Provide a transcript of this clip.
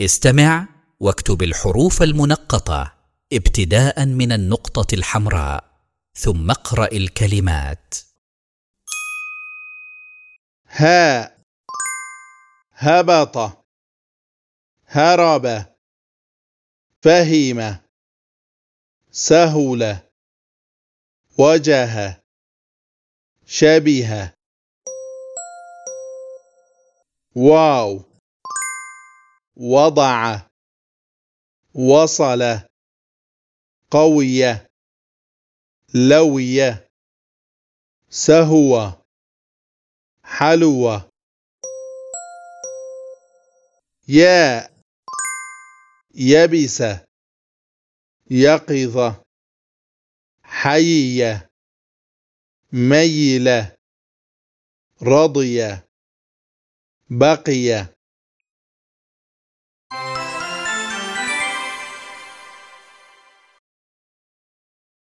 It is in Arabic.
استمع واكتب الحروف المنقطة ابتداء من النقطة الحمراء ثم اقرأ الكلمات. هاء هبط هرب فهم سهل وجه شبه. واو. وضع وصل قوي لوي سهو حلو. ياء يبس يقظ حي ميل رضي بقي.